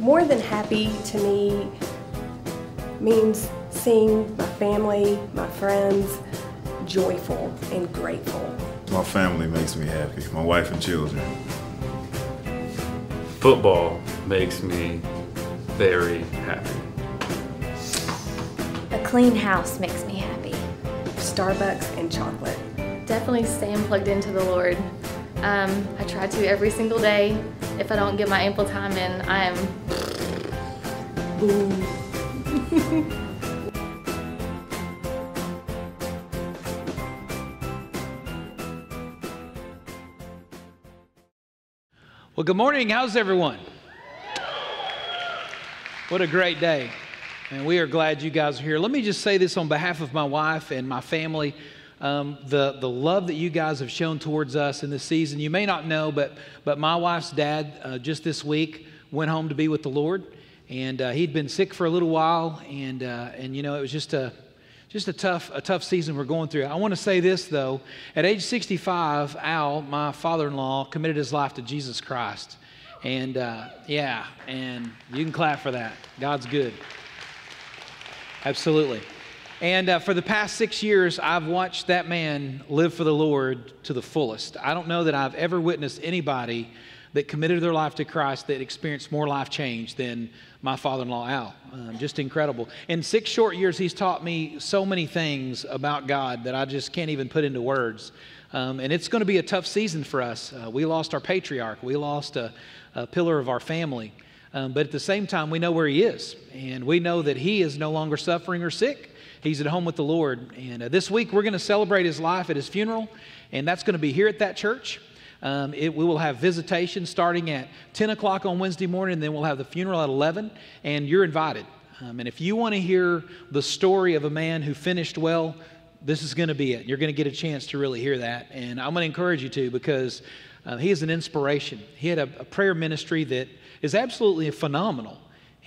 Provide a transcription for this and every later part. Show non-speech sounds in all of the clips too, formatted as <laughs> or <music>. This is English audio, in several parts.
More than happy to me means seeing my family, my friends joyful and grateful. My family makes me happy, my wife and children. Football makes me very happy. A clean house makes me happy. Starbucks and chocolate. Definitely staying plugged into the Lord. Um, I try to every single day. If I don't get my ample time in, I am. <laughs> Well, good morning. How's everyone? What a great day. And we are glad you guys are here. Let me just say this on behalf of my wife and my family. Um, the, the love that you guys have shown towards us in this season. You may not know, but, but my wife's dad uh, just this week went home to be with the Lord. And uh, he'd been sick for a little while. And, uh, and you know, it was just a, just a tough, a tough season we're going through. I want to say this, though. At age 65, Al, my father in law, committed his life to Jesus Christ. And uh, yeah, and you can clap for that. God's good. Absolutely. And uh, for the past six years, I've watched that man live for the Lord to the fullest. I don't know that I've ever witnessed anybody that committed their life to Christ that experienced more life change than my father in law, Al. Um, just incredible. In six short years, he's taught me so many things about God that I just can't even put into words. Um, and it's going to be a tough season for us. Uh, we lost our patriarch, we lost a, a pillar of our family. Um, but at the same time, we know where he is. And we know that he is no longer suffering or sick. He's at home with the Lord. And uh, this week, we're going to celebrate his life at his funeral. And that's going to be here at that church. Um, it, we will have visitation starting at 10 o'clock on Wednesday morning, and then we'll have the funeral at 11, and you're invited. Um, and if you want to hear the story of a man who finished well, this is going to be it. You're going to get a chance to really hear that. And I'm going to encourage you to because uh, he is an inspiration. He had a, a prayer ministry that is absolutely phenomenal.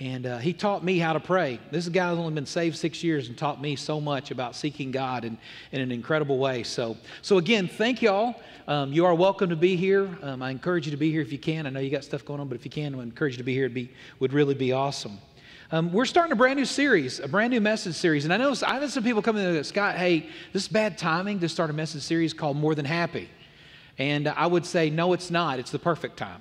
And uh, he taught me how to pray. This guy's only been saved six years and taught me so much about seeking God in, in an incredible way. So, so again, thank y'all. Um, you are welcome to be here. Um, I encourage you to be here if you can. I know you got stuff going on, but if you can, I encourage you to be here. It be, would really be awesome. Um, we're starting a brand new series, a brand new message series. And I know I've had some people coming in and Scott, hey, this is bad timing to start a message series called More Than Happy. And I would say, no, it's not. It's the perfect time.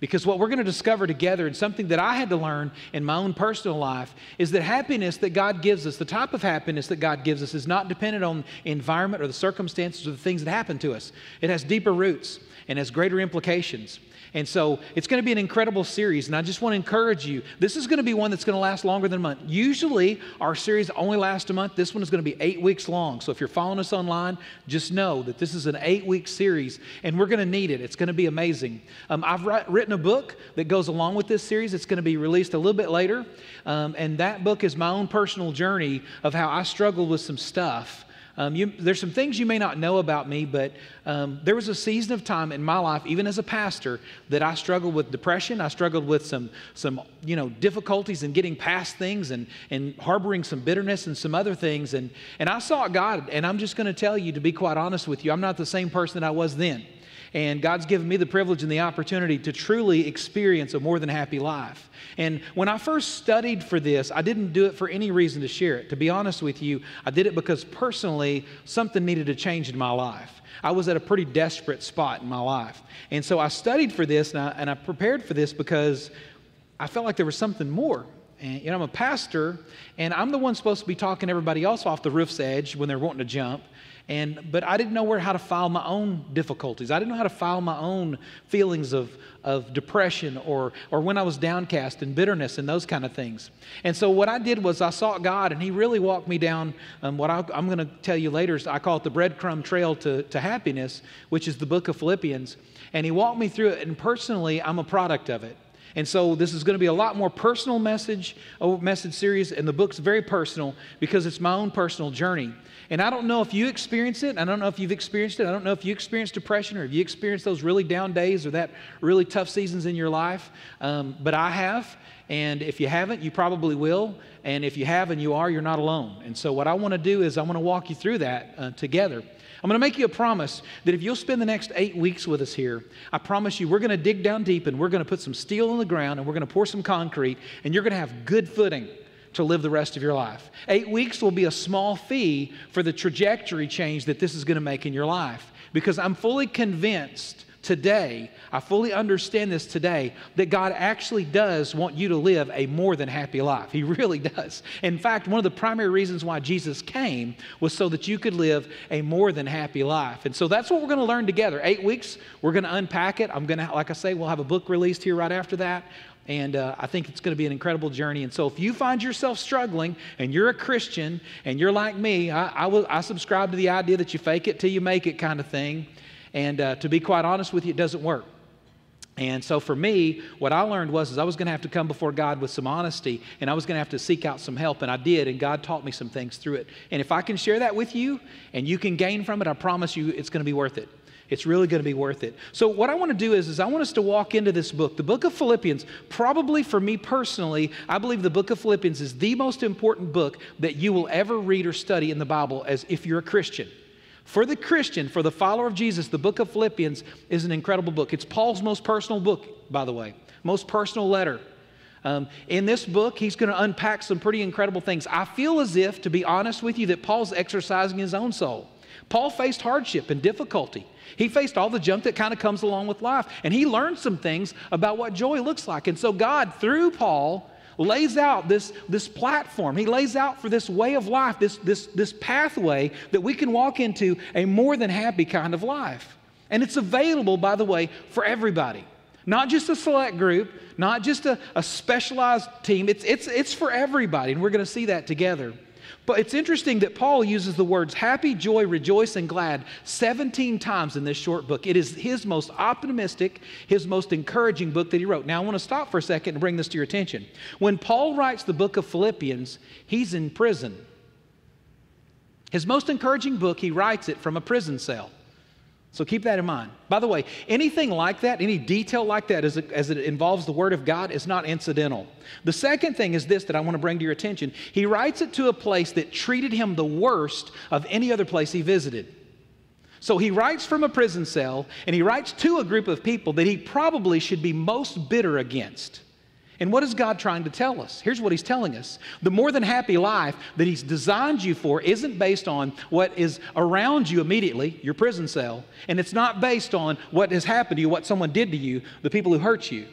Because what we're going to discover together, and something that I had to learn in my own personal life, is that happiness that God gives us, the type of happiness that God gives us, is not dependent on environment or the circumstances or the things that happen to us. It has deeper roots and has greater implications. And so it's going to be an incredible series. And I just want to encourage you. This is going to be one that's going to last longer than a month. Usually, our series only lasts a month. This one is going to be eight weeks long. So if you're following us online, just know that this is an eight week series and we're going to need it. It's going to be amazing. Um, I've written a book that goes along with this series. It's going to be released a little bit later. Um, and that book is my own personal journey of how I struggled with some stuff. Um, you, there's some things you may not know about me, but um, there was a season of time in my life, even as a pastor, that I struggled with depression. I struggled with some, some you know, difficulties in getting past things and, and harboring some bitterness and some other things. And, and I sought God, and I'm just going to tell you, to be quite honest with you, I'm not the same person that I was then. And God's given me the privilege and the opportunity to truly experience a more than happy life. And when I first studied for this, I didn't do it for any reason to share it. To be honest with you, I did it because personally, something needed to change in my life. I was at a pretty desperate spot in my life. And so I studied for this and I, and I prepared for this because I felt like there was something more. And, you know, I'm a pastor, and I'm the one supposed to be talking everybody else off the roof's edge when they're wanting to jump. And, but I didn't know where how to file my own difficulties. I didn't know how to file my own feelings of, of depression or, or when I was downcast and bitterness and those kind of things. And so what I did was I sought God, and He really walked me down um, what I, am going to tell you later. Is I call it the breadcrumb trail to, to happiness, which is the book of Philippians. And He walked me through it, and personally, I'm a product of it. And so this is going to be a lot more personal message, message series, and the book's very personal because it's my own personal journey. And I don't know if you experience it. I don't know if you've experienced it. I don't know if you experienced depression or if you experienced those really down days or that really tough seasons in your life. Um, but I have. And if you haven't, you probably will. And if you have and you are, you're not alone. And so what I want to do is I want to walk you through that uh, together. I'm going to make you a promise that if you'll spend the next eight weeks with us here, I promise you we're going to dig down deep and we're going to put some steel in the ground and we're going to pour some concrete and you're going to have good footing to live the rest of your life. Eight weeks will be a small fee for the trajectory change that this is going to make in your life because I'm fully convinced today, I fully understand this today, that God actually does want you to live a more than happy life. He really does. In fact, one of the primary reasons why Jesus came was so that you could live a more than happy life. And so that's what we're going to learn together. Eight weeks, we're going to unpack it. I'm going to, like I say, we'll have a book released here right after that. And uh, I think it's going to be an incredible journey. And so, if you find yourself struggling and you're a Christian and you're like me, I, I, will, I subscribe to the idea that you fake it till you make it kind of thing. And uh, to be quite honest with you, it doesn't work. And so for me, what I learned was is I was going to have to come before God with some honesty and I was going to have to seek out some help and I did and God taught me some things through it. And if I can share that with you and you can gain from it, I promise you it's going to be worth it. It's really going to be worth it. So what I want to do is, is I want us to walk into this book. The book of Philippians, probably for me personally, I believe the book of Philippians is the most important book that you will ever read or study in the Bible as if you're a Christian. For the Christian, for the follower of Jesus, the book of Philippians is an incredible book. It's Paul's most personal book, by the way, most personal letter. Um, in this book, he's going to unpack some pretty incredible things. I feel as if, to be honest with you, that Paul's exercising his own soul. Paul faced hardship and difficulty. He faced all the junk that kind of comes along with life. And he learned some things about what joy looks like. And so, God, through Paul, lays out this, this platform. He lays out for this way of life, this, this, this pathway that we can walk into a more than happy kind of life. And it's available, by the way, for everybody. Not just a select group, not just a, a specialized team. It's, it's, it's for everybody, and we're going to see that together. But it's interesting that Paul uses the words happy, joy, rejoice, and glad 17 times in this short book. It is his most optimistic, his most encouraging book that he wrote. Now, I want to stop for a second and bring this to your attention. When Paul writes the book of Philippians, he's in prison. His most encouraging book, he writes it from a prison cell. So keep that in mind. By the way, anything like that, any detail like that as it, as it, involves the Word of God is not incidental. The second thing is this that I want to bring to your attention. He writes it to a place that treated him the worst of any other place he visited. So he writes from a prison cell, and he writes to a group of people that he probably should be most bitter against. And what is God trying to tell us? Here's what He's telling us the more than happy life that He's designed you for isn't based on what is around you immediately, your prison cell, and it's not based on what has happened to you, what someone did to you, the people who hurt you.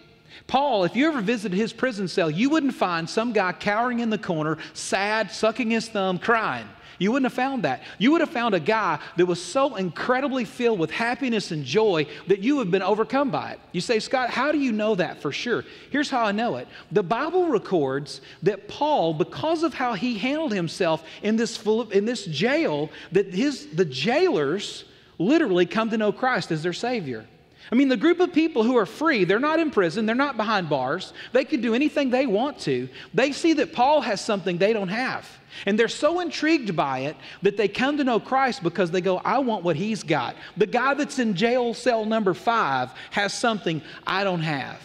Paul, if you ever visited his prison cell, you wouldn't find some guy cowering in the corner, sad, sucking his thumb, crying. You wouldn't have found that. You would have found a guy that was so incredibly filled with happiness and joy that you have been overcome by it. You say, Scott, how do you know that for sure? Here's how I know it. The Bible records that Paul, because of how he handled himself in this, in this jail, that his, the jailers literally come to know Christ as their Savior. I mean, the group of people who are free, they're not in prison, they're not behind bars, they can do anything they want to. They see that Paul has something they don't have. And they're so intrigued by it that they come to know Christ because they go, I want what he's got. The guy that's in jail cell number five has something I don't have.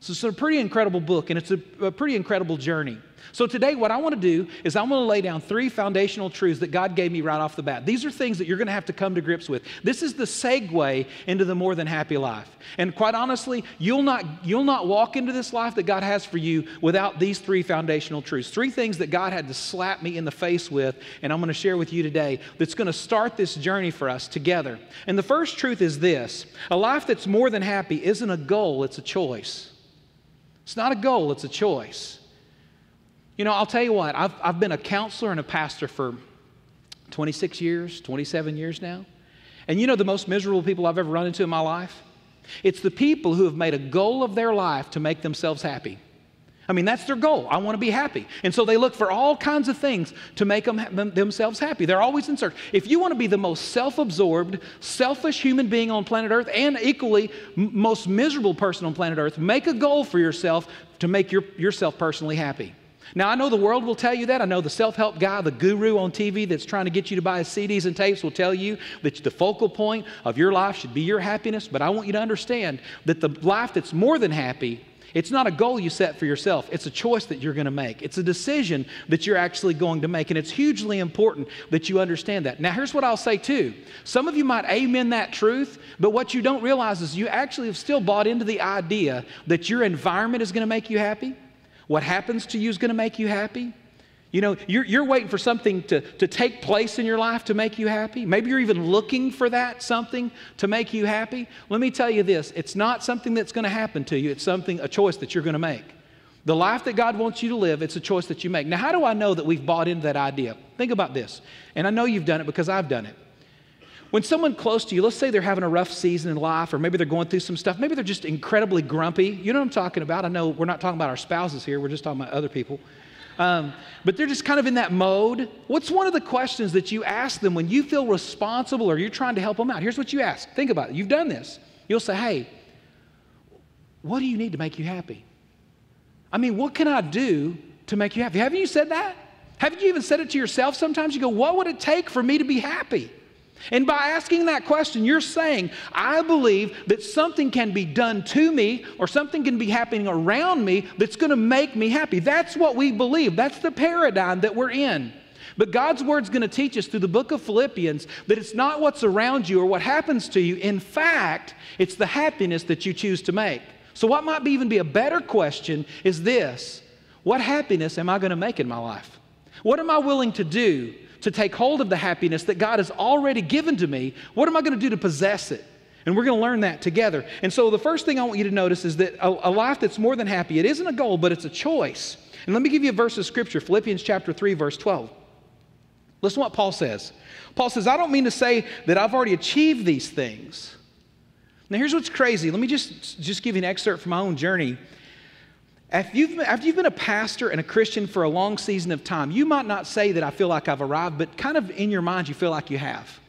So it's a pretty incredible book and it's a, a pretty incredible journey. So today, what I want to do is I'm going to lay down three foundational truths that God gave me right off the bat. These are things that you're going to have to come to grips with. This is the segue into the more than happy life. And quite honestly, you'll not, you'll not walk into this life that God has for you without these three foundational truths. Three things that God had to slap me in the face with, and I'm going to share with you today that's going to start this journey for us together. And the first truth is this a life that's more than happy isn't a goal, it's a choice. It's not a goal, it's a choice. You know, I'll tell you what, I've, I've been a counselor and a pastor for 26 years, 27 years now. And you know the most miserable people I've ever run into in my life? It's the people who have made a goal of their life to make themselves happy. I mean, that's their goal. I want to be happy. And so they look for all kinds of things to make them, them, themselves happy. They're always in search. If you want to be the most self absorbed, selfish human being on planet Earth and equally most miserable person on planet Earth, make a goal for yourself to make your, yourself personally happy. Now, I know the world will tell you that. I know the self help guy, the guru on TV that's trying to get you to buy CDs and tapes will tell you that the focal point of your life should be your happiness. But I want you to understand that the life that's more than happy It's not a goal you set for yourself. It's a choice that you're going to make. It's a decision that you're actually going to make. And it's hugely important that you understand that. Now, here's what I'll say too. Some of you might amen that truth, but what you don't realize is you actually have still bought into the idea that your environment is going to make you happy. What happens to you is going to make you happy. You know, you're, you're waiting for something to, to take place in your life to make you happy. Maybe you're even looking for that something to make you happy. Let me tell you this it's not something that's going to happen to you, it's something, a choice that you're going to make. The life that God wants you to live, it's a choice that you make. Now, how do I know that we've bought into that idea? Think about this. And I know you've done it because I've done it. When someone close to you, let's say they're having a rough season in life, or maybe they're going through some stuff, maybe they're just incredibly grumpy. You know what I'm talking about? I know we're not talking about our spouses here, we're just talking about other people. Um, but they're just kind of in that mode. What's one of the questions that you ask them when you feel responsible or you're trying to help them out? Here's what you ask. Think about it. You've done this. You'll say, hey, what do you need to make you happy? I mean, what can I do to make you happy? Haven't you said that? Haven't you even said it to yourself sometimes? You go, what would it take for me to be happy? And by asking that question, you're saying, I believe that something can be done to me or something can be happening around me that's going to make me happy. That's what we believe. That's the paradigm that we're in. But God's word's going to teach us through the book of Philippians that it's not what's around you or what happens to you. In fact, it's the happiness that you choose to make. So, what might be even be a better question is this What happiness am I going to make in my life? What am I willing to do to take hold of the happiness that God has already given to me, what am I going to do to possess it? And we're going to learn that together. And so the first thing I want you to notice is that a, a, life that's more than happy, it isn't a goal, but it's a choice. And let me give you a verse of scripture, Philippians chapter 3, verse 12. Listen to what Paul says. Paul says, I don't mean to say that I've already achieved these things. Now here's what's crazy. Let me just, just give you an excerpt from my own journey. After you've, been, you've been a pastor and a Christian for a long season of time, you might not say that I feel like I've arrived, but kind of in your mind, you feel like you have.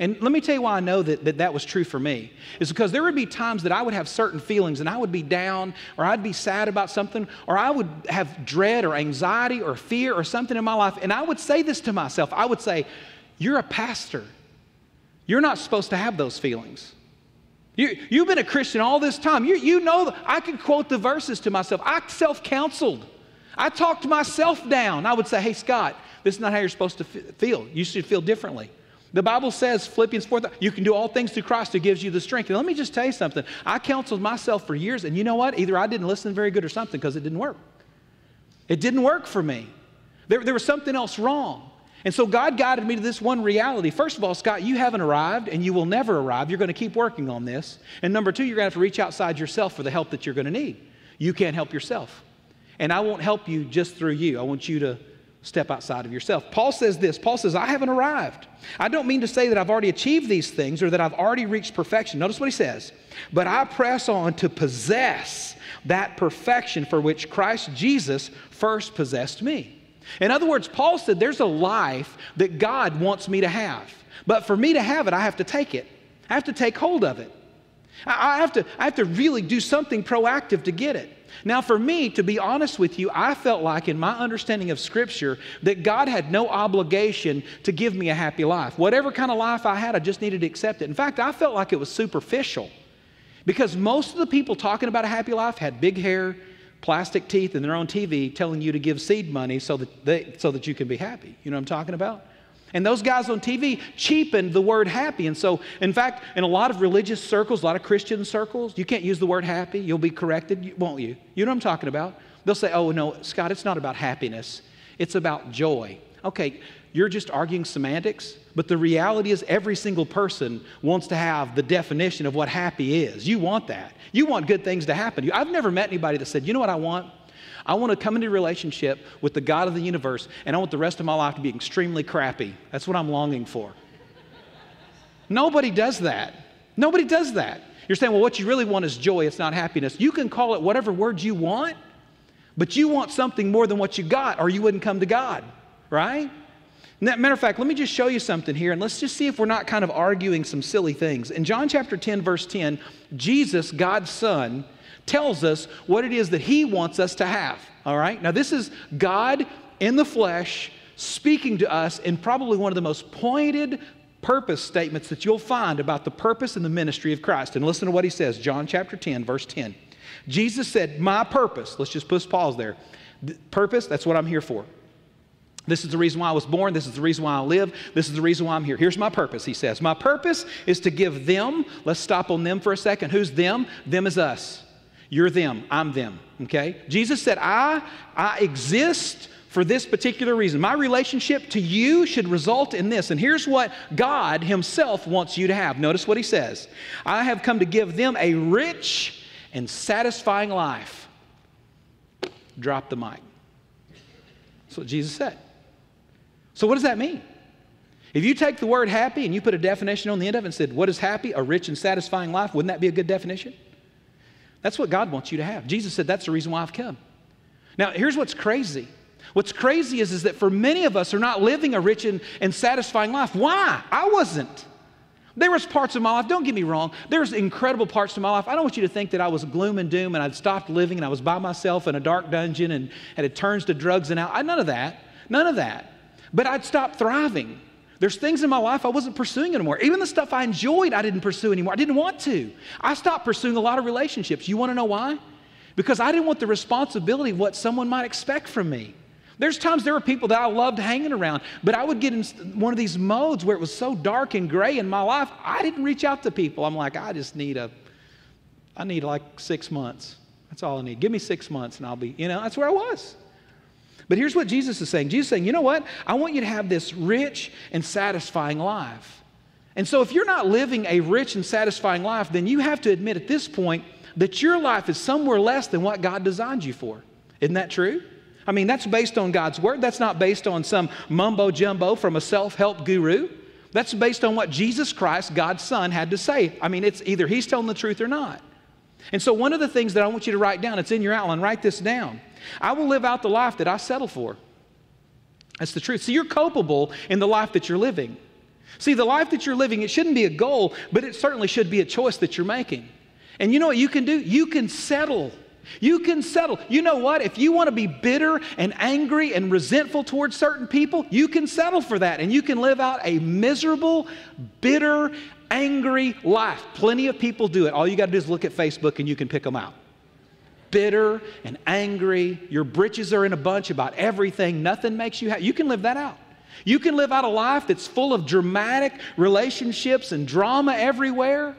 And let me tell you why I know that, that that was true for me. Is because there would be times that I would have certain feelings and I would be down or I'd be sad about something or I would have dread or anxiety or fear or something in my life. And I would say this to myself I would say, You're a pastor. You're not supposed to have those feelings. You, you've been a Christian all this time. You, you know, I can quote the verses to myself. I self counseled. I talked myself down. I would say, hey, Scott, this is not how you're supposed to feel. You should feel differently. The Bible says, Philippians 4, you can do all things through Christ who gives you the strength. And let me just tell you something. I counseled myself for years, and you know what? Either I didn't listen very good or something because it didn't work. It didn't work for me. There, there was something else wrong. And so God guided me to this one reality. First of all, Scott, you haven't arrived and you will never arrive. You're going to keep working on this. And number two, you're going to have to reach outside yourself for the help that you're going to need. You can't help yourself. And I won't help you just through you. I want you to step outside of yourself. Paul says this Paul says, I haven't arrived. I don't mean to say that I've already achieved these things or that I've already reached perfection. Notice what he says, but I press on to possess that perfection for which Christ Jesus first possessed me. In other words, Paul said there's a life that God wants me to have. But for me to have it, I have to take it. I have to take hold of it. I have to, I have to really do something proactive to get it. Now, for me, to be honest with you, I felt like in my understanding of Scripture that God had no obligation to give me a happy life. Whatever kind of life I had, I just needed to accept it. In fact, I felt like it was superficial because most of the people talking about a happy life had big hair, plastic teeth and they're on TV telling you to give seed money so that, they, so that you can be happy. You know what I'm talking about? And those guys on TV cheapened the word happy. And so, in fact, in a lot of religious circles, a lot of Christian circles, you can't use the word happy. You'll be corrected, won't you? You know what I'm talking about? They'll say, oh, no, Scott, it's not about happiness, it's about joy. Okay, you're just arguing semantics, but the reality is every single person wants to have the definition of what happy is. You want that. You want good things to happen to you. I've never met anybody that said, you know what I want? I want to come into a relationship with the God of the universe, and I want the rest of my life to be extremely crappy. That's what I'm longing for. Nobody does that. Nobody does that. You're saying, well, what you really want is joy, it's not happiness. You can call it whatever word you want, but you want something more than what you got, or you wouldn't come to God, right? Matter of fact, let me just show you something here, and let's just see if we're not kind of arguing some silly things. In John chapter 10, verse 10, Jesus, God's Son, tells us what it is that He wants us to have. All right? Now, this is God in the flesh speaking to us in probably one of the most pointed purpose statements that you'll find about the purpose and the ministry of Christ. And listen to what He says, John chapter 10, verse 10. Jesus said, My purpose, let's just put pause there. Purpose, that's what I'm here for. This is the reason why I was born. This is the reason why I live. This is the reason why I'm here. Here's my purpose, he says. My purpose is to give them, let's stop on them for a second. Who's them? Them is us. You're them. I'm them. Okay? Jesus said, I, I exist for this particular reason. My relationship to you should result in this. And here's what God Himself wants you to have. Notice what He says I have come to give them a rich and satisfying life. Drop the mic. That's what Jesus said. So, what does that mean? If you take the word happy and you put a definition on the end of it and said, What is happy? A rich and satisfying life, wouldn't that be a good definition? That's what God wants you to have. Jesus said, That's the reason why I've come. Now, here's what's crazy. What's crazy is, is that for many of us are not living a rich and, and satisfying life. Why? I wasn't. There was parts of my life, don't get me wrong, there's incredible parts of my life. I don't want you to think that I was gloom and doom and I'd stopped living and I was by myself in a dark dungeon and, it turns to drugs and out. I, none of that. None of that. But I'd stopped thriving. There's things in my life I wasn't pursuing anymore. Even the stuff I enjoyed, I didn't pursue anymore. I didn't want to. I stopped pursuing a lot of relationships. You want to know why? Because I didn't want the responsibility of what someone might expect from me. There's times there were people that I loved hanging around, but I would get in one of these modes where it was so dark and gray in my life, I didn't reach out to people. I'm like, I just need a, I need like six months. That's all I need. Give me six months and I'll be, you know, that's where I was. But here's what Jesus is saying Jesus is saying, you know what? I want you to have this rich and satisfying life. And so if you're not living a rich and satisfying life, then you have to admit at this point that your life is somewhere less than what God designed you for. Isn't that true? I mean, that's based on God's word. That's not based on some mumbo jumbo from a self help guru. That's based on what Jesus Christ, God's Son, had to say. I mean, it's either He's telling the truth or not. And so, one of the things that I want you to write down, it's in your outline, write this down. I will live out the life that I settle for. That's the truth. So you're culpable in the life that you're living. See, the life that you're living, it shouldn't be a goal, but it certainly should be a choice that you're making. And you know what you can do? You can settle you can settle. You know what? If you want to be bitter and angry and resentful towards certain people, you can settle for that and you can live out a miserable, bitter, angry life. Plenty of people do it. All you got to do is look at Facebook and you can pick them out. Bitter and angry, your britches are in a bunch about everything, nothing makes you happy. You can live that out. You can live out a life that's full of dramatic relationships and drama everywhere.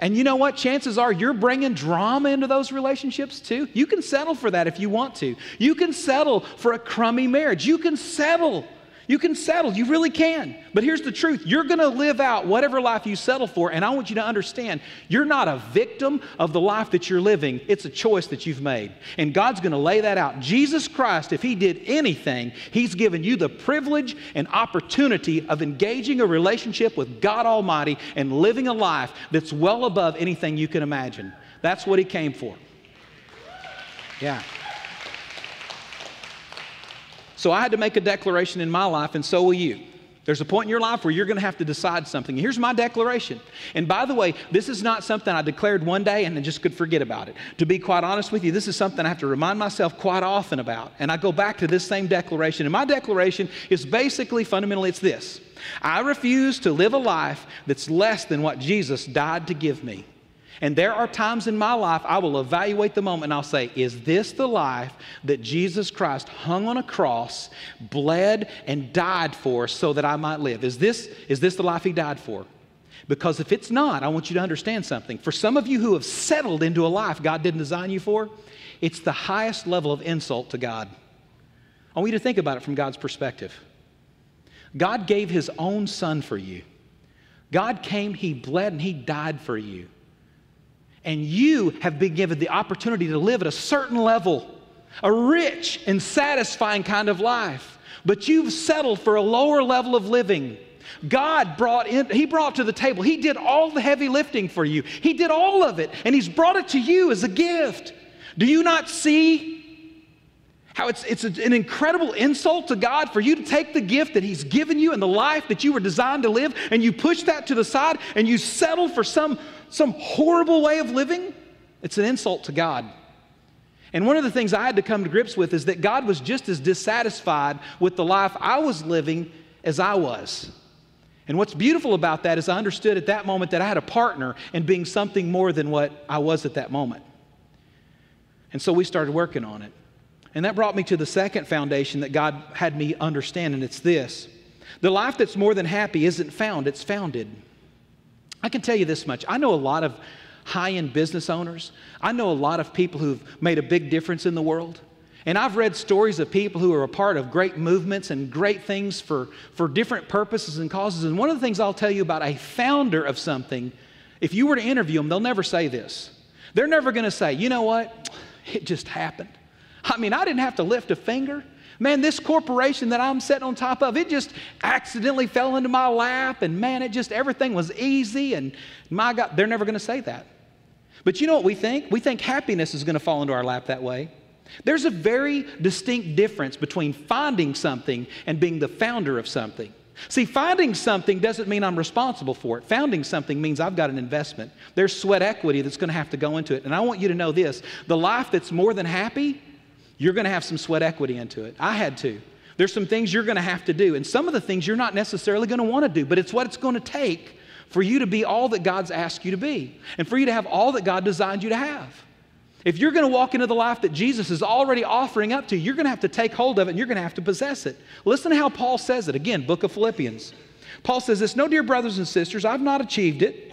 And you know what? Chances are you're bringing drama into those relationships too. You can settle for that if you want to. You can settle for a crummy marriage. You can settle you can settle, you really can. But here's the truth you're going to live out whatever life you settle for, and I want you to understand you're not a victim of the life that you're living, it's a choice that you've made. And God's going to lay that out. Jesus Christ, if He did anything, He's given you the privilege and opportunity of engaging a relationship with God Almighty and living a life that's well above anything you can imagine. That's what He came for. Yeah. So I had to make a declaration in my life, and so will you. There's a point in your life where you're going to have to decide something. Here's my declaration. And by the way, this is not something I declared one day and then just could forget about it. To be quite honest with you, this is something I have to remind myself quite often about. And I go back to this same declaration. And my declaration is basically, fundamentally, it's this I refuse to live a life that's less than what Jesus died to give me. And there are times in my life I will evaluate the moment and I'll say, is this the life that Jesus Christ hung on a cross, bled, and died for so that I might live? Is this, is this the life he died for? Because if it's not, I want you to understand something. For some of you who have settled into a life God didn't design you for, it's the highest level of insult to God. I want you to think about it from God's perspective. God gave his own son for you. God came, he bled, and he died for you. And you have been given the opportunity to live at a certain level, a rich and satisfying kind of life. But you've settled for a lower level of living. God brought in, He brought to the table, He did all the heavy lifting for you. He did all of it, and He's brought it to you as a gift. Do you not see how it's, it's an incredible insult to God for you to take the gift that He's given you and the life that you were designed to live, and you push that to the side and you settle for some some horrible way of living, it's an insult to God. And one of the things I had to come to grips with is that God was just as dissatisfied with the life I was living as I was. And what's beautiful about that is I understood at that moment that I had a partner in being something more than what I was at that moment. And so we started working on it. And that brought me to the second foundation that God had me understand, and it's this the life that's more than happy isn't found, it's founded. I can tell you this much I know a lot of high end business owners, I know a lot of people who've made a big difference in the world. And I've read stories of people who are a part of great movements and great things for, for different purposes and causes. And one of the things I'll tell you about a founder of something, if you were to interview them, they'll never say this. They're never going to say, you know what? It just happened. I mean, I didn't have to lift a finger. Man, this corporation that I'm sitting on top of, it just accidentally fell into my lap, and man, it just everything was easy. And my God, they're never going to say that. But you know what we think? We think happiness is going to fall into our lap that way. There's a very distinct difference between finding something and being the founder of something. See, finding something doesn't mean I'm responsible for it. Founding something means I've got an investment. There's sweat equity that's going to have to go into it. And I want you to know this the life that's more than happy you're going to have some sweat equity into it. I had to. There's some things you're going to have to do, and some of the things you're not necessarily going to want to do, but it's what it's going to take for you to be all that God's asked you to be and for you to have all that God designed you to have. If you're going to walk into the life that Jesus is already offering up to you, you're going to have to take hold of it and you're going to have to possess it. Listen to how Paul says it. Again, book of Philippians. Paul says this, "No dear brothers and sisters, I've not achieved it."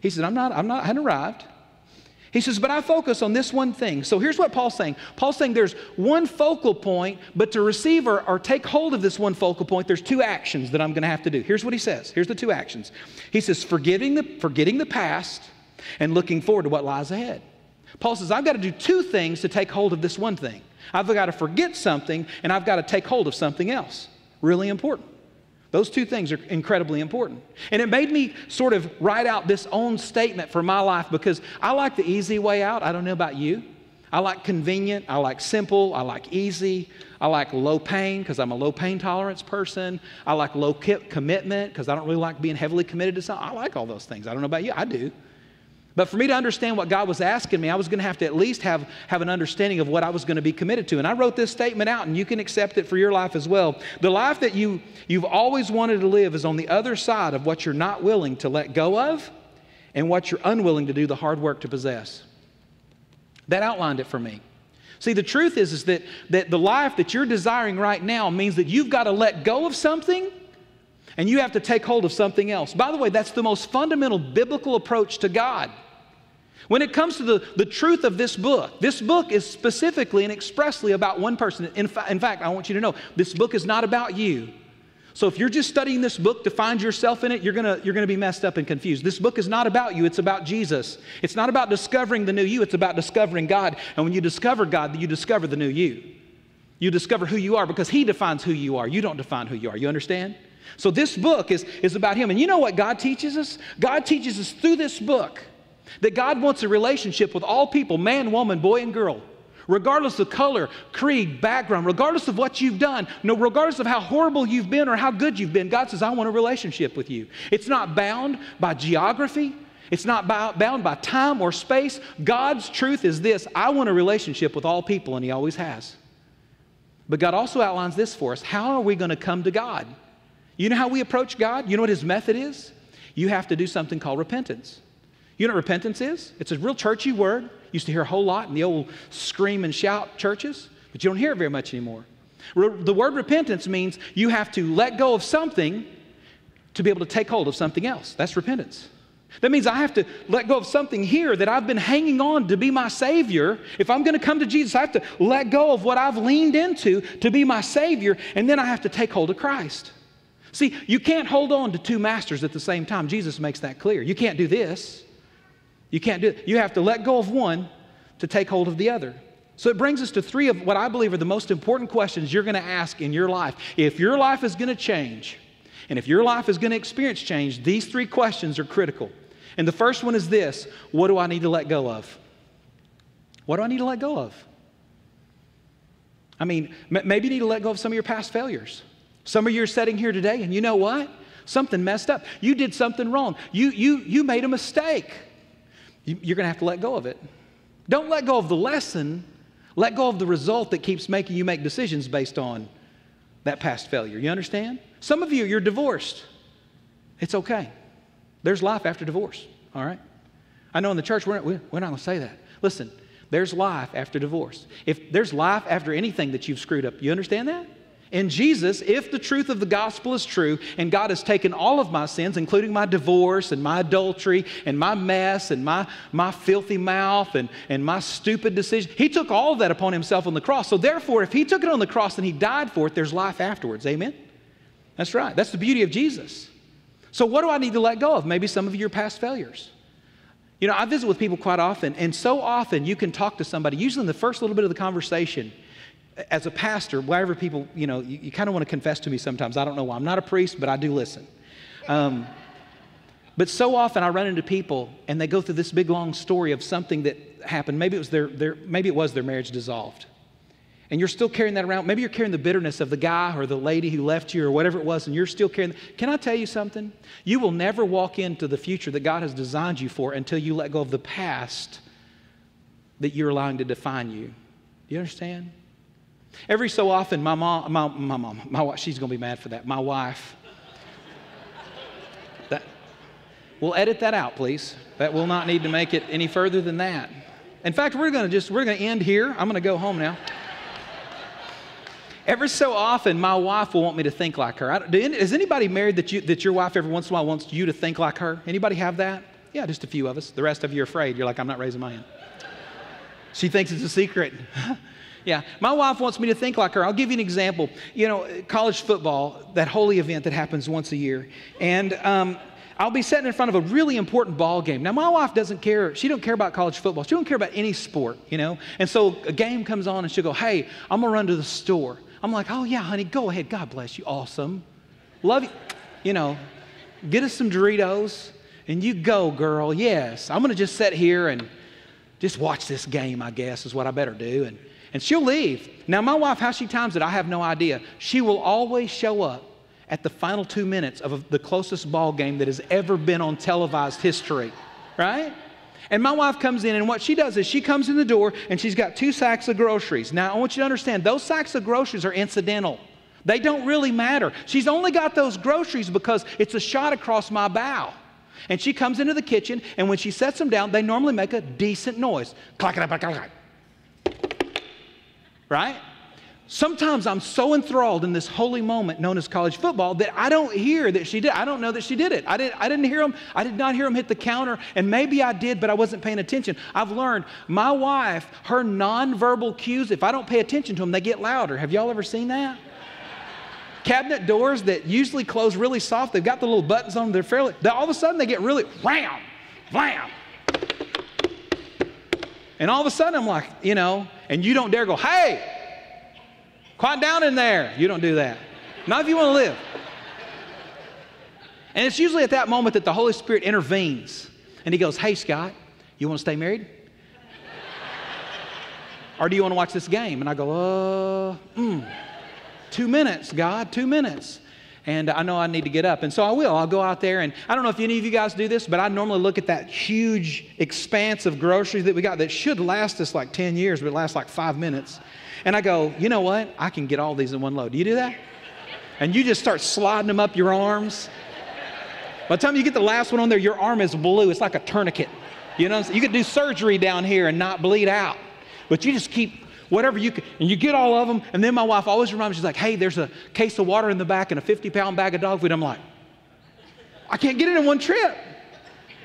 He said, "I'm not I'm not I hadn't arrived. He says, but I focus on this one thing. So here's what Paul's saying. Paul's saying there's one focal point, but to receive or, or take hold of this one focal point, there's two actions that I'm going to have to do. Here's what he says. Here's the two actions. He says, forgetting the, forgetting the past and looking forward to what lies ahead. Paul says, I've got to do two things to take hold of this one thing. I've got to forget something and I've got to take hold of something else. Really important. Those two things are incredibly important. And it made me sort of write out this own statement for my life because I like the easy way out. I don't know about you. I like convenient, I like simple, I like easy, I like low pain because I'm a low pain tolerance person. I like low commitment because I don't really like being heavily committed to something. I like all those things. I don't know about you, I do. But for me to understand what God was asking me, I was going to have to at least have, have an understanding of what I was going to be committed to. And I wrote this statement out, and you can accept it for your life as well. The life that you, you've always wanted to live is on the other side of what you're not willing to let go of and what you're unwilling to do the hard work to possess. That outlined it for me. See, the truth is, is that, that the life that you're desiring right now means that you've got to let go of something and you have to take hold of something else. By the way, that's the most fundamental biblical approach to God. When it comes to the, the truth of this book, this book is specifically and expressly about one person. In, fa- in fact, I want you to know this book is not about you. So if you're just studying this book to find yourself in it, you're gonna, you're gonna be messed up and confused. This book is not about you, it's about Jesus. It's not about discovering the new you, it's about discovering God. And when you discover God, you discover the new you. You discover who you are because He defines who you are. You don't define who you are. You understand? So this book is, is about Him. And you know what God teaches us? God teaches us through this book that God wants a relationship with all people man, woman, boy, and girl. Regardless of color, creed, background, regardless of what you've done, no, regardless of how horrible you've been or how good you've been, God says, I want a relationship with you. It's not bound by geography, it's not bound by time or space. God's truth is this I want a relationship with all people, and He always has. But God also outlines this for us how are we going to come to God? You know how we approach God? You know what His method is? You have to do something called repentance. You know what repentance is? It's a real churchy word. Used to hear a whole lot in the old scream and shout churches, but you don't hear it very much anymore. the word repentance means you have to let go of something to be able to take hold of something else. That's repentance. That means I have to let go of something here that I've been hanging on to be my Savior. If I'm going to come to Jesus, I have to let go of what I've leaned into to be my Savior, and then I have to take hold of Christ. See, you can't hold on to two masters at the same time. Jesus makes that clear. You can't do this. You can't do it. You have to let go of one to take hold of the other. So it brings us to three of what I believe are the most important questions you're going to ask in your life. If your life is going to change, and if your life is going to experience change, these three questions are critical. And the first one is this What do I need to let go of? What do I need to let go of? I mean, maybe you need to let go of some of your past failures. Some of you are sitting here today, and you know what? Something messed up. You did something wrong. You, you, you made a mistake you're going to have to let go of it. Don't let go of the lesson, let go of the result that keeps making you make decisions based on that past failure. You understand? Some of you, you're divorced. It's okay. There's life after divorce, all right? I know in the church, we're not, we're not going to say that. Listen, There's life after divorce. If there's life after anything that you've screwed up, you understand that? In Jesus, if the truth of the gospel is true, and God has taken all of my sins, including my divorce and my adultery and my mess and my, my filthy mouth and, and my stupid decision, He took all of that upon Himself on the cross. So, therefore, if He took it on the cross and He died for it, there's life afterwards. Amen? That's right. That's the beauty of Jesus. So, what do I need to let go of? Maybe some of your past failures. You know, I visit with people quite often, and so often you can talk to somebody, usually in the first little bit of the conversation as a pastor, wherever people, you know, you, you kind of want to confess to me sometimes. I don't know why. I'm not a priest, but I do listen. Um, but so often I run into people and they go through this big long story of something that happened. Maybe it was their, their, maybe it was their marriage dissolved. And you're still carrying that around. Maybe you're carrying the bitterness of the guy or the lady who left you or whatever it was, and you're still carrying. Can I tell you something? You will never walk into the future that God has designed you for until you let go of the past that you're allowing to define you. Do you understand? Every so often, my mom, my, my mom, my wife, she's going to be mad for that. My wife, that, we'll edit that out, please. That will not need to make it any further than that. In fact, we're going to just, we're going to end here. I'm going to go home now. Every so often, my wife will want me to think like her. do, is anybody married that, you, that your wife every once in a while wants you to think like her? Anybody have that? Yeah, just a few of us. The rest of you are afraid. You're like, I'm not raising my hand. She thinks it's a secret. <laughs> Yeah, my wife wants me to think like her. I'll give you an example. You know, college football, that holy event that happens once a year, and um, I'll be sitting in front of a really important ball game. Now, my wife doesn't care. She don't care about college football. She don't care about any sport, you know. And so a game comes on, and she'll go, "Hey, I'm gonna run to the store." I'm like, "Oh yeah, honey, go ahead. God bless you. Awesome, love you." You know, get us some Doritos, and you go, girl. Yes, I'm gonna just sit here and just watch this game. I guess is what I better do. And and she'll leave. Now, my wife, how she times it, I have no idea. She will always show up at the final two minutes of the closest ball game that has ever been on televised history, right? And my wife comes in, and what she does is she comes in the door and she's got two sacks of groceries. Now, I want you to understand, those sacks of groceries are incidental. They don't really matter. She's only got those groceries because it's a shot across my bow. And she comes into the kitchen, and when she sets them down, they normally make a decent noise. Clack, clack, clack, clack right? Sometimes I'm so enthralled in this holy moment known as college football that I don't hear that she did. I don't know that she did it. I, didn't, I didn't hear him. I did not hear him hit the counter, and maybe I did, but I wasn't paying attention. I've learned my wife, her nonverbal cues, if I don't pay attention to them, they get louder. Have y'all ever seen that? Cabinet doors that usually close really soft, they've got the little buttons on them, they're fairly, all of a sudden they get really wham, wham. And all of a sudden I'm like, you know, and you don't dare go, hey, quiet down in there. You don't do that. Not if you want to live. And it's usually at that moment that the Holy Spirit intervenes and he goes, hey, Scott, you want to stay married? <laughs> or do you want to watch this game? And I go, uh, mm, two minutes, God, two minutes and I know I need to get up. And so I will. I'll go out there, and I don't know if any of you guys do this, but I normally look at that huge expanse of groceries that we got that should last us like 10 years, but it lasts like five minutes. And I go, you know what? I can get all these in one load. Do you do that? And you just start sliding them up your arms. By the time you get the last one on there, your arm is blue. It's like a tourniquet. You know, you could do surgery down here and not bleed out. But you just keep whatever you can. And you get all of them. And then my wife always reminds me, she's like, hey, there's a case of water in the back and a 50 pound bag of dog food. I'm like, I can't get it in one trip.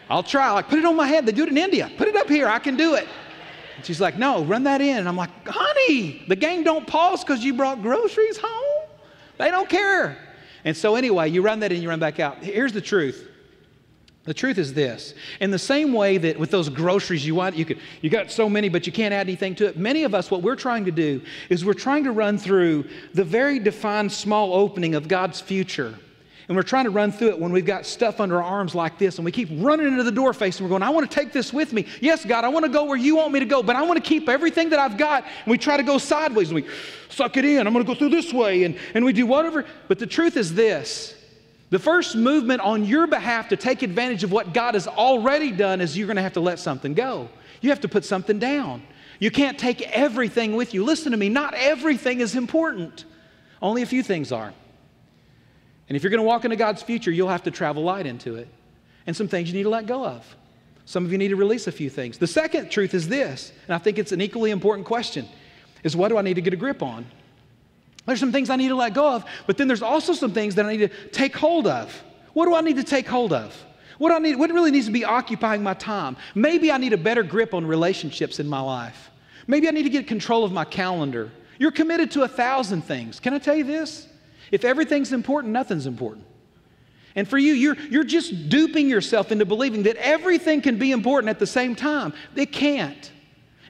I'll try. Like, put it on my head. They do it in India. Put it up here. I can do it. And she's like, no, run that in. And I'm like, honey, the game don't pause because you brought groceries home. They don't care. And so anyway, you run that in, you run back out. Here's the truth. The truth is this. In the same way that with those groceries you want, you could you got so many, but you can't add anything to it. Many of us, what we're trying to do is we're trying to run through the very defined small opening of God's future. And we're trying to run through it when we've got stuff under our arms like this, and we keep running into the door face and we're going, I want to take this with me. Yes, God, I want to go where you want me to go, but I want to keep everything that I've got. And we try to go sideways and we suck it in. I'm going to go through this way, and, and we do whatever. But the truth is this the first movement on your behalf to take advantage of what God has already done is you're going to have to let something go. You have to put something down. You can't take everything with you. Listen to me, not everything is important, only a few things are. And if you're going to walk into God's future, you'll have to travel light into it. And some things you need to let go of. Some of you need to release a few things. The second truth is this, and I think it's an equally important question, is what do I need to get a grip on? There's some things I need to let go of, but then there's also some things that I need to take hold of. What do I need to take hold of? What, do I need, what really needs to be occupying my time? Maybe I need a better grip on relationships in my life. Maybe I need to get control of my calendar. You're committed to a thousand things. Can I tell you this? If everything's important, nothing's important. And for you, you're, you're just duping yourself into believing that everything can be important at the same time. It can't.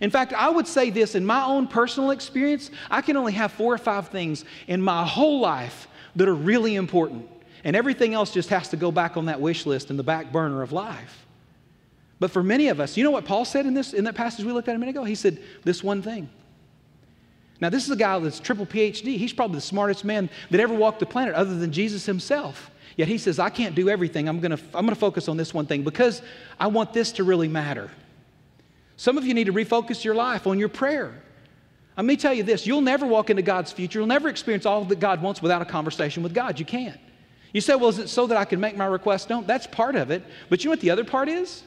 In fact, I would say this in my own personal experience, I can only have four or five things in my whole life that are really important. And everything else just has to go back on that wish list in the back burner of life. But for many of us, you know what Paul said in this in that passage we looked at a minute ago? He said, this one thing. Now, this is a guy that's triple PhD. He's probably the smartest man that ever walked the planet other than Jesus himself. Yet he says, I can't do everything. I'm going to I'm going to focus on this one thing because I want this to really matter. Some of you need to refocus your life on your prayer. Let me tell you this you'll never walk into God's future. You'll never experience all that God wants without a conversation with God. You can't. You say, well, is it so that I can make my request known? That's part of it. But you know what the other part is?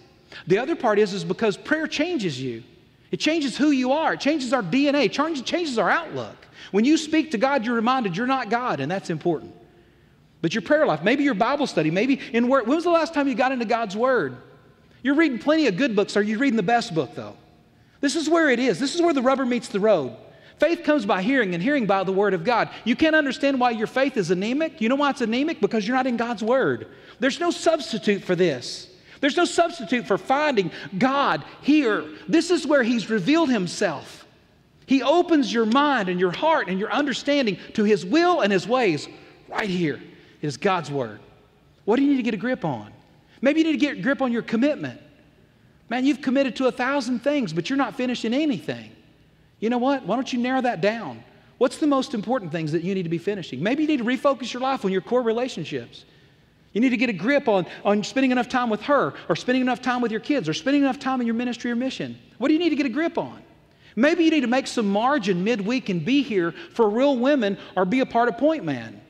The other part is, is because prayer changes you. It changes who you are. It changes our DNA. It changes our outlook. When you speak to God, you're reminded you're not God, and that's important. But your prayer life, maybe your Bible study, maybe in word. When was the last time you got into God's Word? You're reading plenty of good books. Are you reading the best book, though? This is where it is. This is where the rubber meets the road. Faith comes by hearing, and hearing by the Word of God. You can't understand why your faith is anemic. You know why it's anemic? Because you're not in God's Word. There's no substitute for this. There's no substitute for finding God here. This is where He's revealed Himself. He opens your mind and your heart and your understanding to His will and His ways right here is God's Word. What do you need to get a grip on? Maybe you need to get grip on your commitment. Man, you've committed to a thousand things, but you're not finishing anything. You know what? Why don't you narrow that down? What's the most important things that you need to be finishing? Maybe you need to refocus your life on your core relationships. You need to get a grip on, on spending enough time with her, or spending enough time with your kids, or spending enough time in your ministry or mission. What do you need to get a grip on? Maybe you need to make some margin midweek and be here for real women or be a part of Point Man.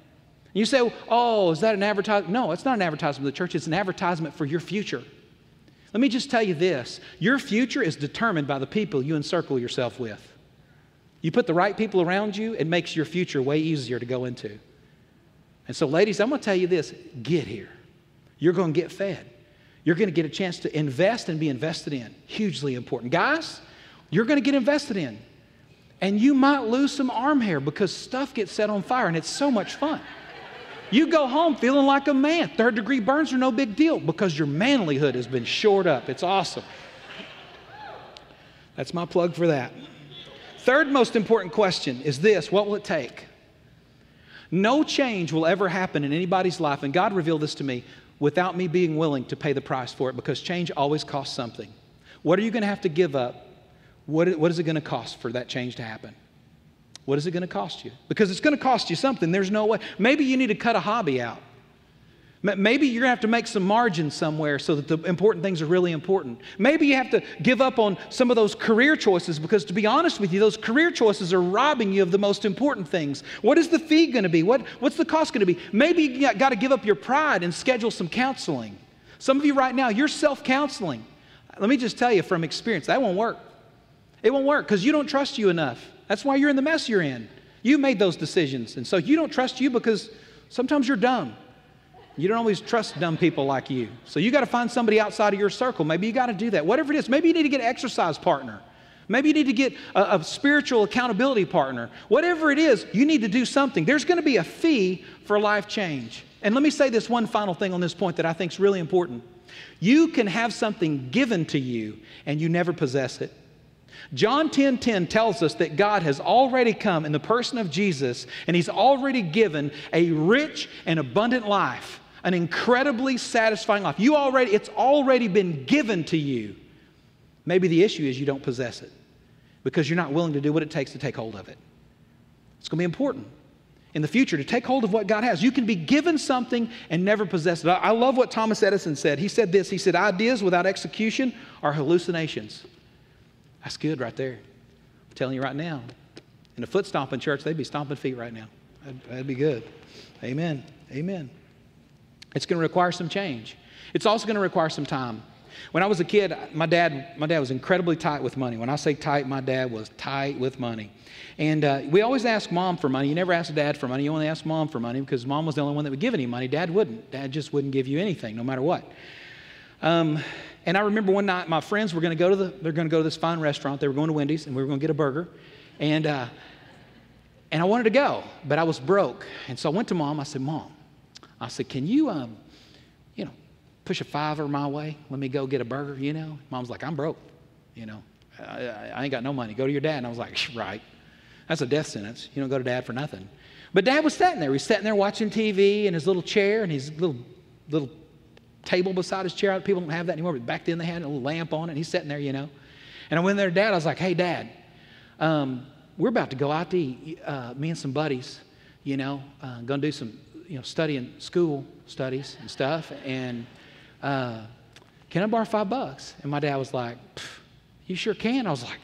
You say, oh, is that an advertisement? No, it's not an advertisement of the church, it's an advertisement for your future. Let me just tell you this your future is determined by the people you encircle yourself with. You put the right people around you, it makes your future way easier to go into. And so, ladies, I'm going to tell you this get here. You're going to get fed. You're going to get a chance to invest and be invested in. Hugely important. Guys, you're going to get invested in. And you might lose some arm hair because stuff gets set on fire and it's so much fun. You go home feeling like a man. Third degree burns are no big deal because your manlyhood has been shored up. It's awesome. That's my plug for that. Third most important question is this what will it take? No change will ever happen in anybody's life, and God revealed this to me, without me being willing to pay the price for it because change always costs something. What are you going to have to give up? What, what is it going to cost for that change to happen? What is it going to cost you? Because it's going to cost you something. There's no way. Maybe you need to cut a hobby out. Maybe you're going to have to make some margin somewhere so that the important things are really important. Maybe you have to give up on some of those career choices because, to be honest with you, those career choices are robbing you of the most important things. What is the fee going to be? What, what's the cost going to be? Maybe you got to give up your pride and schedule some counseling. Some of you right now, you're self counseling. Let me just tell you from experience, that won't work. It won't work because you don't trust you enough. That's why you're in the mess you're in. You made those decisions. And so you don't trust you because sometimes you're dumb. You don't always trust dumb people like you. So you got to find somebody outside of your circle. Maybe you got to do that. Whatever it is, maybe you need to get an exercise partner. Maybe you need to get a, a, spiritual accountability partner. Whatever it is, you need to do something. There's going to be a fee for life change. And let me say this one final thing on this point that I think is really important. You can have something given to you and you never possess it. John 10:10 10, 10 tells us that God has already come in the person of Jesus and he's already given a rich and abundant life, an incredibly satisfying life. You already it's already been given to you. Maybe the issue is you don't possess it because you're not willing to do what it takes to take hold of it. It's going to be important in the future to take hold of what God has. You can be given something and never possess it. I love what Thomas Edison said. He said this He said, Ideas without execution are hallucinations. That's good right there. I'm telling you right now. In a foot stomping church, they'd be stomping feet right now. That'd, that'd be good. Amen. Amen. It's going to require some change. It's also going to require some time. When I was a kid, my dad, my dad was incredibly tight with money. When I say tight, my dad was tight with money. And uh, we always ask mom for money. You never ask dad for money. You only ask mom for money because mom was the only one that would give any money. Dad wouldn't. Dad just wouldn't give you anything, no matter what. Um, and I remember one night my friends were going to go to the, they're going to go to this fine restaurant. They were going to Wendy's and we were going to get a burger. And, uh, and I wanted to go, but I was broke. And so I went to mom. I said, Mom, I said, can you, um, you know, push a fiver my way? Let me go get a burger, you know? Mom's like, I'm broke, you know. I, I ain't got no money. Go to your dad. And I was like, <laughs> right. That's a death sentence. You don't go to dad for nothing. But dad was sitting there. He was sitting there watching TV in his little chair and his little, little table beside his chair. People don't have that anymore, but back then they had a little lamp on it. And he's sitting there, you know. And I went there to dad. I was like, hey, dad, um, we're about to go out to eat, uh, me and some buddies, you know, uh, going to do some, you know, studying school studies and stuff. And uh, can I borrow five bucks? And my dad was like, you sure can. I was like,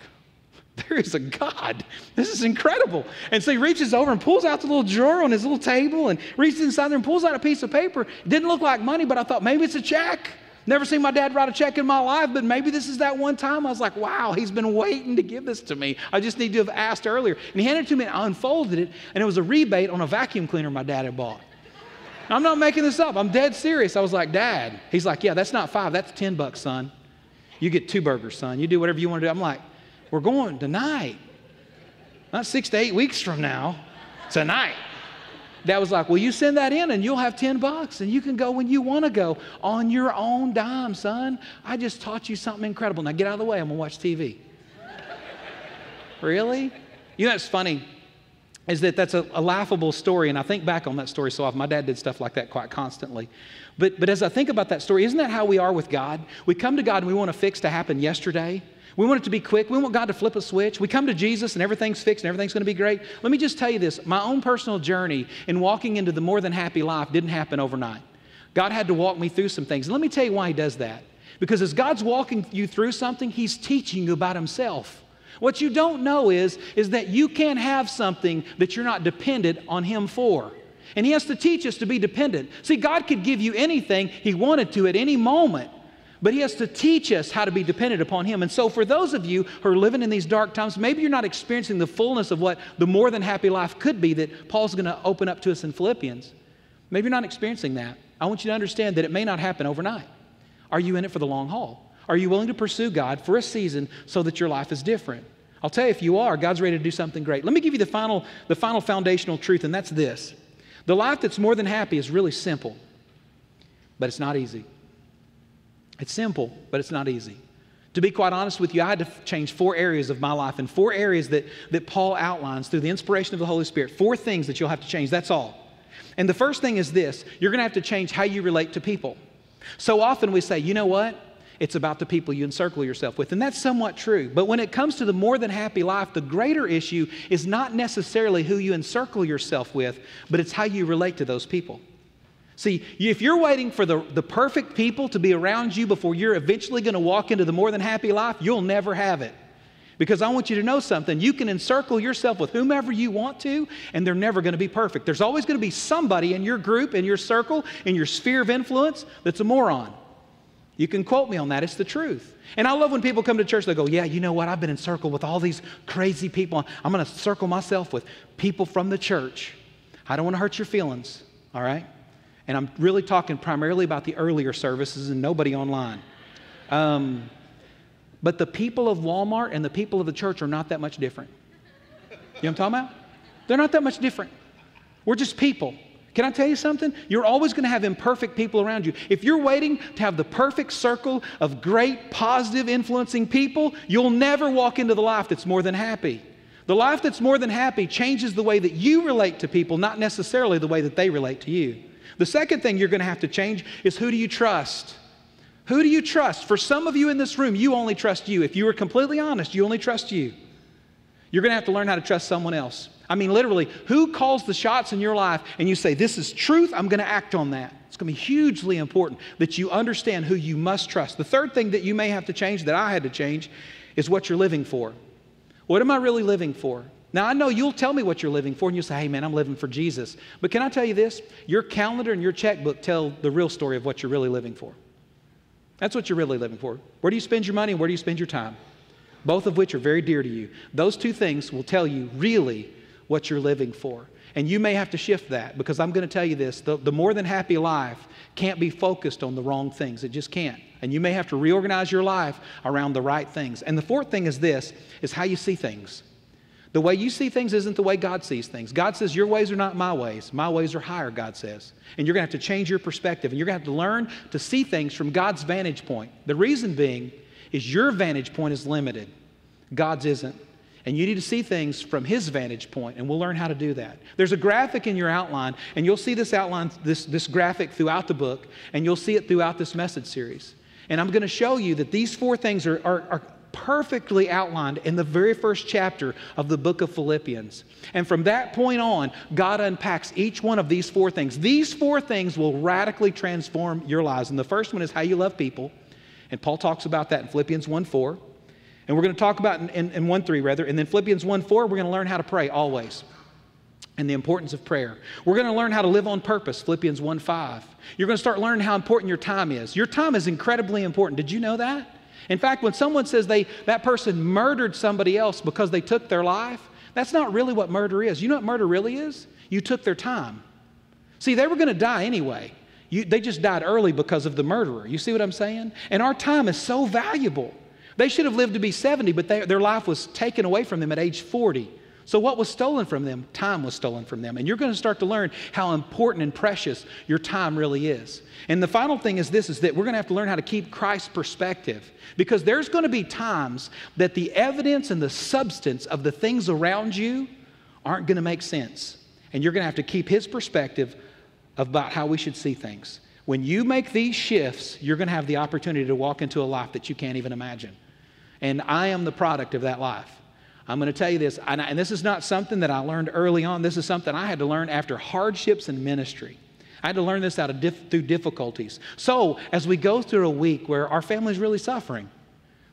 there is a God. This is incredible. And so he reaches over and pulls out the little drawer on his little table and reaches inside there and pulls out a piece of paper. It didn't look like money, but I thought maybe it's a check. Never seen my dad write a check in my life, but maybe this is that one time. I was like, wow, he's been waiting to give this to me. I just need to have asked earlier. And he handed it to me, and I unfolded it, and it was a rebate on a vacuum cleaner my dad had bought. I'm not making this up. I'm dead serious. I was like, Dad. He's like, Yeah, that's not five. That's 10 bucks, son. You get two burgers, son. You do whatever you want to do. I'm like, We're going tonight. Not six to eight weeks from now. Tonight. Dad was like, Well, you send that in and you'll have 10 bucks and you can go when you want to go on your own dime, son. I just taught you something incredible. Now get out of the way. I'm going to watch TV. really? You know, it's funny is that that's a, a, laughable story. And I think back on that story so often. My dad did stuff like that quite constantly. But, but as I think about that story, isn't that how we are with God? We come to God and we want a fix to happen yesterday. We want it to be quick. We want God to flip a switch. We come to Jesus and everything's fixed and everything's going to be great. Let me just tell you this my own personal journey in walking into the more than happy life didn't happen overnight. God had to walk me through some things. And let me tell you why He does that. Because as God's walking you through something, He's teaching you about Himself. What you don't know is, is that you can't have something that you're not dependent on Him for. And He has to teach us to be dependent. See, God could give you anything He wanted to at any moment, but He has to teach us how to be dependent upon Him. And so, for those of you who are living in these dark times, maybe you're not experiencing the fullness of what the more than happy life could be that Paul's going to open up to us in Philippians. Maybe you're not experiencing that. I want you to understand that it may not happen overnight. Are you in it for the long haul? Are you willing to pursue God for a season so that your life is different? I'll tell you, if you are, God's ready to do something great. Let me give you the final, the final foundational truth, and that's this the life that's more than happy is really simple, but it's not easy. It's simple, but it's not easy. To be quite honest with you, I had to change four areas of my life and four areas that, that Paul outlines through the inspiration of the Holy Spirit. Four things that you'll have to change. That's all. And the first thing is this you're going to have to change how you relate to people. So often we say, you know what? It's about the people you encircle yourself with. And that's somewhat true. But when it comes to the more than happy life, the greater issue is not necessarily who you encircle yourself with, but it's how you relate to those people. See, if you're waiting for the, the perfect people to be around you before you're eventually going to walk into the more than happy life, you'll never have it. Because I want you to know something. You can encircle yourself with whomever you want to, and they're never going to be perfect. There's always going to be somebody in your group, in your circle, in your sphere of influence that's a moron. You can quote me on that, it's the truth. And I love when people come to church, they go, Yeah, you know what? I've been encircled with all these crazy people. I'm going to circle myself with people from the church. I don't want to hurt your feelings, all right? And I'm really talking primarily about the earlier services and nobody online. Um, but the people of Walmart and the people of the church are not that much different. You know what I'm talking about? They're not that much different. We're just people. Can I tell you something? You're always going to have imperfect people around you. If you're waiting to have the perfect circle of great, positive, influencing people, you'll never walk into the life that's more than happy. The life that's more than happy changes the way that you relate to people, not necessarily the way that they relate to you. The second thing you're going to have to change is who do you trust? Who do you trust? For some of you in this room, you only trust you. If you were completely honest, you only trust you. You're going to have to learn how to trust someone else. I mean, literally, who calls the shots in your life and you say, This is truth, I'm going to act on that? It's going to be hugely important that you understand who you must trust. The third thing that you may have to change, that I had to change, is what you're living for. What am I really living for? Now, I know you'll tell me what you're living for, and you'll say, hey, man, I'm living for Jesus. But can I tell you this? Your calendar and your checkbook tell the real story of what you're really living for. That's what you're really living for. Where do you spend your money and where do you spend your time? Both of which are very dear to you. Those two things will tell you really what you're living for. And you may have to shift that because I'm going to tell you this the, the more than happy life can't be focused on the wrong things. It just can't. And you may have to reorganize your life around the right things. And the fourth thing is this is how you see things. The way you see things isn't the way God sees things. God says, Your ways are not my ways. My ways are higher, God says. And you're going to have to change your perspective and you're going to have to learn to see things from God's vantage point. The reason being is your vantage point is limited, God's isn't. And you need to see things from his vantage point, and we'll learn how to do that. There's a graphic in your outline, and you'll see this outline, this, this graphic throughout the book, and you'll see it throughout this message series. And I'm going to show you that these four things are, are, are perfectly outlined in the very first chapter of the book of Philippians. And from that point on, God unpacks each one of these four things. These four things will radically transform your lives. And the first one is how you love people. And Paul talks about that in Philippians 1 4. And we're going to talk about in, in, in 1 3, rather. And then Philippians 1 4, we're going to learn how to pray always and the importance of prayer. We're going to learn how to live on purpose, Philippians 1 5. You're going to start learning how important your time is. Your time is incredibly important. Did you know that? In fact, when someone says they, that person murdered somebody else because they took their life, that's not really what murder is. You know what murder really is? You took their time. See, they were going to die anyway. You, they just died early because of the murderer. You see what I'm saying? And our time is so valuable. They should have lived to be 70, but they, their life was taken away from them at age 40. So, what was stolen from them? Time was stolen from them. And you're going to start to learn how important and precious your time really is. And the final thing is this is that we're going to have to learn how to keep Christ's perspective because there's going to be times that the evidence and the substance of the things around you aren't going to make sense. And you're going to have to keep his perspective about how we should see things. When you make these shifts, you're going to have the opportunity to walk into a life that you can't even imagine. And I am the product of that life. I'm going to tell you this, and, I, and this is not something that I learned early on. This is something I had to learn after hardships in ministry. I had to learn this out of diff- through difficulties. So, as we go through a week where our family's really suffering,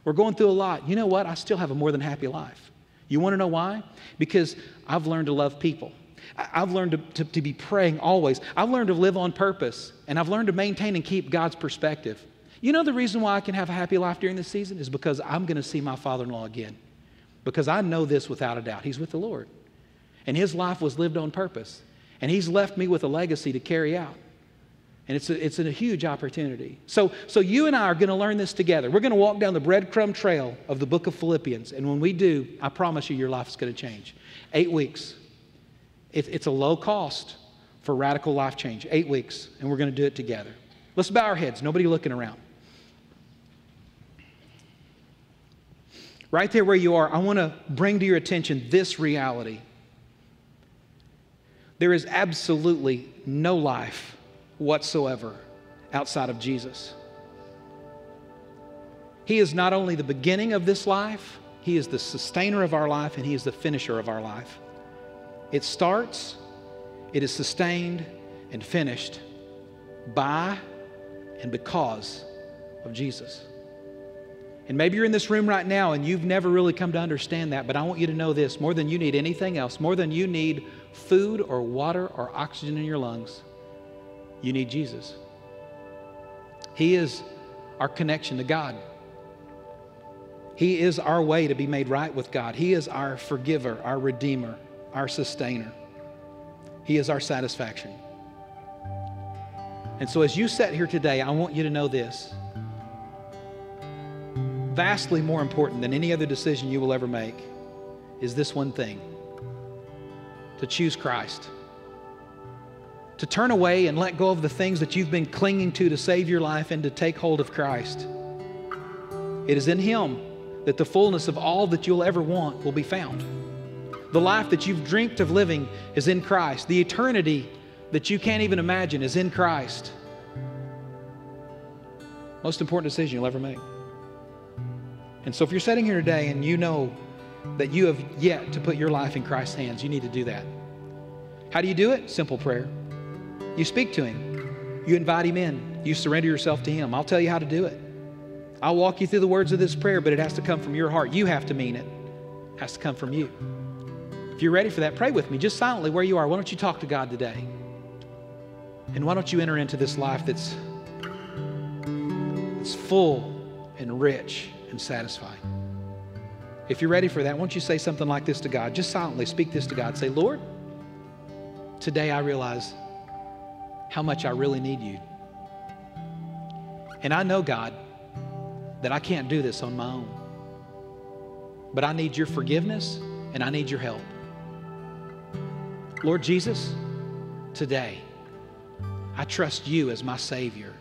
we're going through a lot. You know what? I still have a more than happy life. You want to know why? Because I've learned to love people. I've learned to, to, to, be praying always. I've learned to live on purpose, and I've learned to maintain and keep God's perspective. You know the reason why I can have a happy life during this season is because I'm going to see my father in law again. Because I know this without a doubt. He's with the Lord. And his life was lived on purpose. And he's left me with a legacy to carry out. And it's a, it's a huge opportunity. So, so you and I are going to learn this together. We're going to walk down the breadcrumb trail of the book of Philippians. And when we do, I promise you, your life is going to change. Eight weeks. It, it's a low cost for radical life change. Eight weeks. And we're going to do it together. Let's bow our heads. Nobody looking around. Right there where you are, I want to bring to your attention this reality. There is absolutely no life whatsoever outside of Jesus. He is not only the beginning of this life, He is the sustainer of our life, and He is the finisher of our life. It starts, it is sustained, and finished by and because of Jesus. And maybe you're in this room right now and you've never really come to understand that, but I want you to know this more than you need anything else, more than you need food or water or oxygen in your lungs, you need Jesus. He is our connection to God. He is our way to be made right with God. He is our forgiver, our redeemer, our sustainer. He is our satisfaction. And so, as you sit here today, I want you to know this vastly more important than any other decision you will ever make is this one thing to choose Christ. To turn away and let go of the things that you've been clinging to to save your life and to take hold of Christ. It is in Him that the fullness of all that you'll ever want will be found. The life that you've dreamt of living is in Christ. The eternity that you can't even imagine is in Christ. Most important decision you'll ever make. And so if you're sitting here today and you know that you have yet to put your life in Christ's hands, you need to do that. How do you do it? Simple prayer. You speak to Him, you invite Him in, you surrender yourself to Him. I'll tell you how to do it. I'll walk you through the words of this prayer, but it has to come from your heart. You have to mean it, it has to come from you. If you're ready for that, pray with me just silently where you are. Why don't you talk to God today? And why don't you enter into this life that's that's full and rich and satisfying. If you're ready for that, won't you say something like this to God? Just silently speak this to God. Say, Lord, today I realize how much I really need you. And I know, God, that I can't do this on my own. But I need your forgiveness and I need your help. Lord Jesus, today I trust you as my Savior.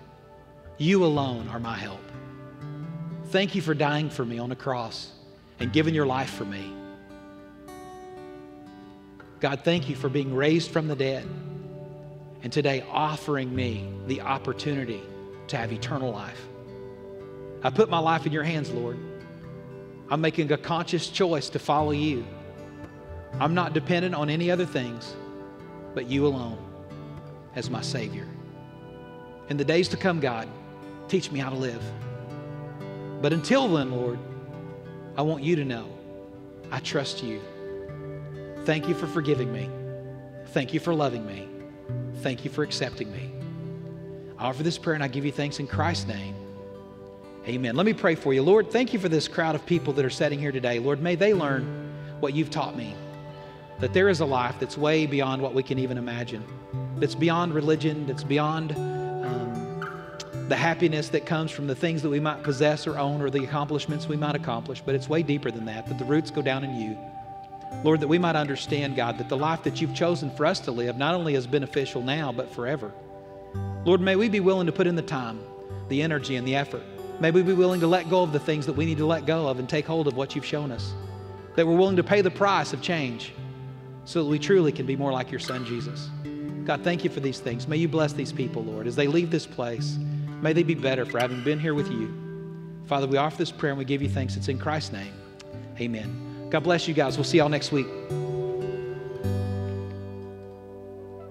You alone are my help. Thank you for dying for me on the cross and giving your life for me. God, thank you for being raised from the dead and today offering me the opportunity to have eternal life. I put my life in your hands, Lord. I'm making a conscious choice to follow you. I'm not dependent on any other things but you alone as my Savior. In the days to come, God, teach me how to live. But until then, Lord, I want you to know I trust you. Thank you for forgiving me. Thank you for loving me. Thank you for accepting me. I offer this prayer and I give you thanks in Christ's name. Amen. Let me pray for you. Lord, thank you for this crowd of people that are sitting here today. Lord, may they learn what you've taught me that there is a life that's way beyond what we can even imagine, that's beyond religion, that's beyond the happiness that comes from the things that we might possess or own or the accomplishments we might accomplish, but it's way deeper than that, that the roots go down in you. Lord, that we might understand, God, that the life that you've chosen for us to live not only is beneficial now, but forever. Lord, may we be willing to put in the time, the energy, and the effort. May we be willing to let go of the things that we need to let go of and take hold of what you've shown us. That we're willing to pay the price of change so that we truly can be more like your son, Jesus. God, thank you for these things. May you bless these people, Lord, as they leave this place. May they be better for having been here with you. Father, we offer this prayer and we give you thanks. It's in Christ's name. Amen. God bless you guys. We'll see y'all next week.